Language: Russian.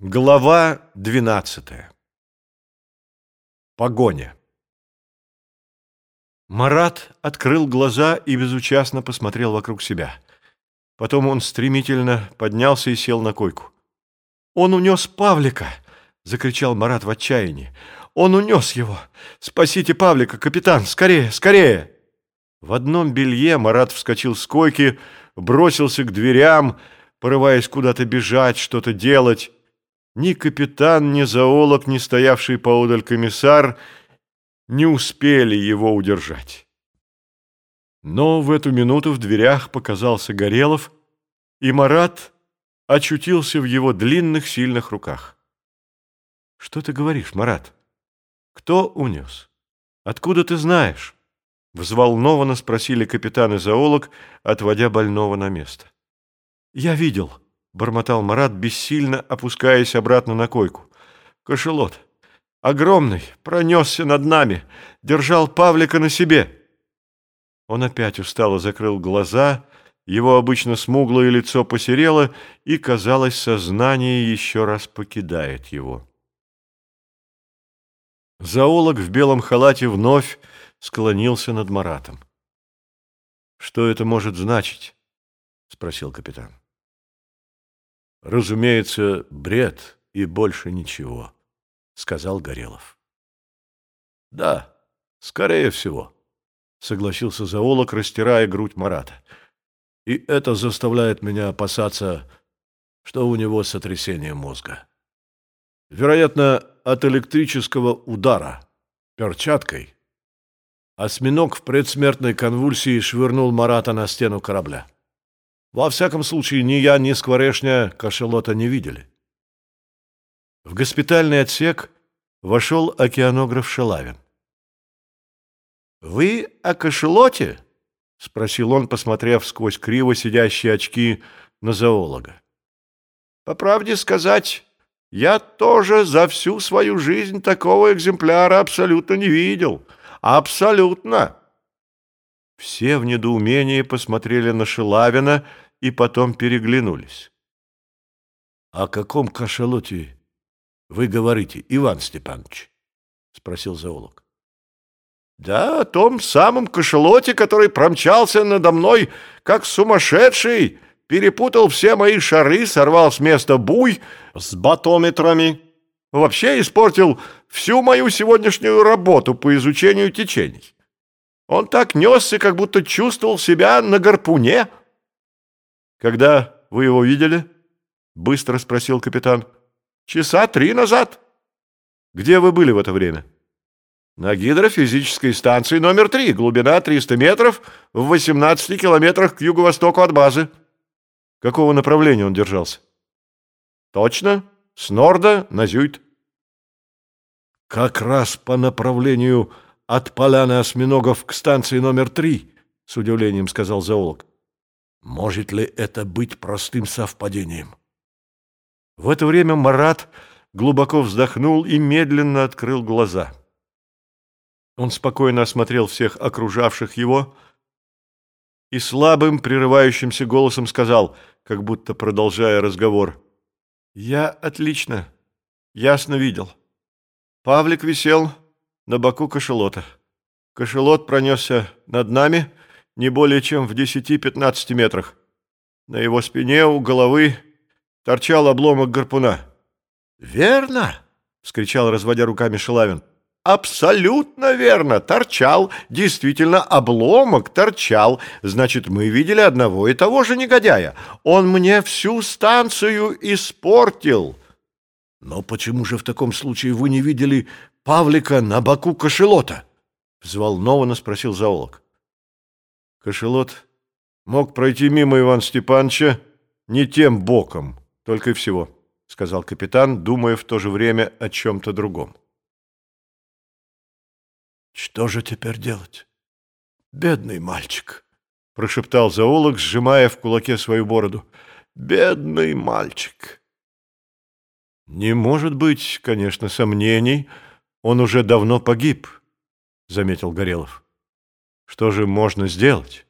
Глава 12. Погоня. Марат открыл глаза и безучастно посмотрел вокруг себя. Потом он стремительно поднялся и сел на койку. «Он унес Павлика!» — закричал Марат в отчаянии. «Он унес его! Спасите Павлика, капитан! Скорее, скорее!» В одном белье Марат вскочил с койки, бросился к дверям, порываясь куда-то бежать, что-то делать. Ни капитан, ни зоолог, ни стоявший поодаль комиссар не успели его удержать. Но в эту минуту в дверях показался Горелов, и Марат очутился в его длинных сильных руках. «Что ты говоришь, Марат? Кто унес? Откуда ты знаешь?» Взволнованно спросили капитан и зоолог, отводя больного на место. «Я видел» бормотал Марат, бессильно опускаясь обратно на койку. Кошелот, огромный, пронесся над нами, держал Павлика на себе. Он опять устало закрыл глаза, его обычно смуглое лицо посерело, и, казалось, сознание еще раз покидает его. Зоолог в белом халате вновь склонился над Маратом. «Что это может значить?» — спросил капитан. Разумеется, бред и больше ничего, сказал Горелов. Да, скорее всего, согласился зоолог, растирая грудь Марата. И это заставляет меня опасаться, что у него сотрясение мозга. Вероятно, от электрического удара перчаткой. Осьминог в предсмертной конвульсии швырнул Марата на стену корабля. Во всяком случае, ни я, ни Скворешня кошелота не видели. В госпитальный отсек вошел океанограф Шелавин. «Вы о кошелоте?» — спросил он, посмотрев сквозь криво сидящие очки на зоолога. «По правде сказать, я тоже за всю свою жизнь такого экземпляра абсолютно не видел. Абсолютно!» Все в недоумении посмотрели на Шелавина и потом переглянулись. — О каком кашалоте вы говорите, Иван Степанович? — спросил зоолог. — Да, о том самом кашалоте, который промчался надо мной, как сумасшедший, перепутал все мои шары, сорвал с места буй с батометрами. Вообще испортил всю мою сегодняшнюю работу по изучению течений. Он так несся, как будто чувствовал себя на гарпуне. «Когда вы его видели?» — быстро спросил капитан. «Часа три назад». «Где вы были в это время?» «На гидрофизической станции номер три, глубина 300 метров, в 18 километрах к юго-востоку от базы». «Какого направления он держался?» «Точно, с Норда на Зюйт». «Как раз по направлению от поляны осьминогов к станции номер три», — с удивлением сказал зоолог. «Может ли это быть простым совпадением?» В это время Марат глубоко вздохнул и медленно открыл глаза. Он спокойно осмотрел всех окружавших его и слабым, прерывающимся голосом сказал, как будто продолжая разговор, «Я отлично, ясно видел. Павлик висел на боку кошелота. Кошелот пронесся над нами не более чем в 10-15 метрах. На его спине у головы торчал обломок гарпуна. «Верно!» — вскричал, разводя руками Шелавин. «Абсолютно верно! Торчал! Действительно, обломок торчал! Значит, мы видели одного и того же негодяя! Он мне всю станцию испортил!» «Но почему же в таком случае вы не видели Павлика на боку кошелота?» — взволнованно спросил зоолог. Кошелот мог пройти мимо Ивана Степановича не тем боком, только и всего, — сказал капитан, думая в то же время о чем-то другом. «Что же теперь делать? Бедный мальчик!» — прошептал зоолог, сжимая в кулаке свою бороду. «Бедный мальчик!» «Не может быть, конечно, сомнений. Он уже давно погиб», — заметил Горелов. Что же можно сделать?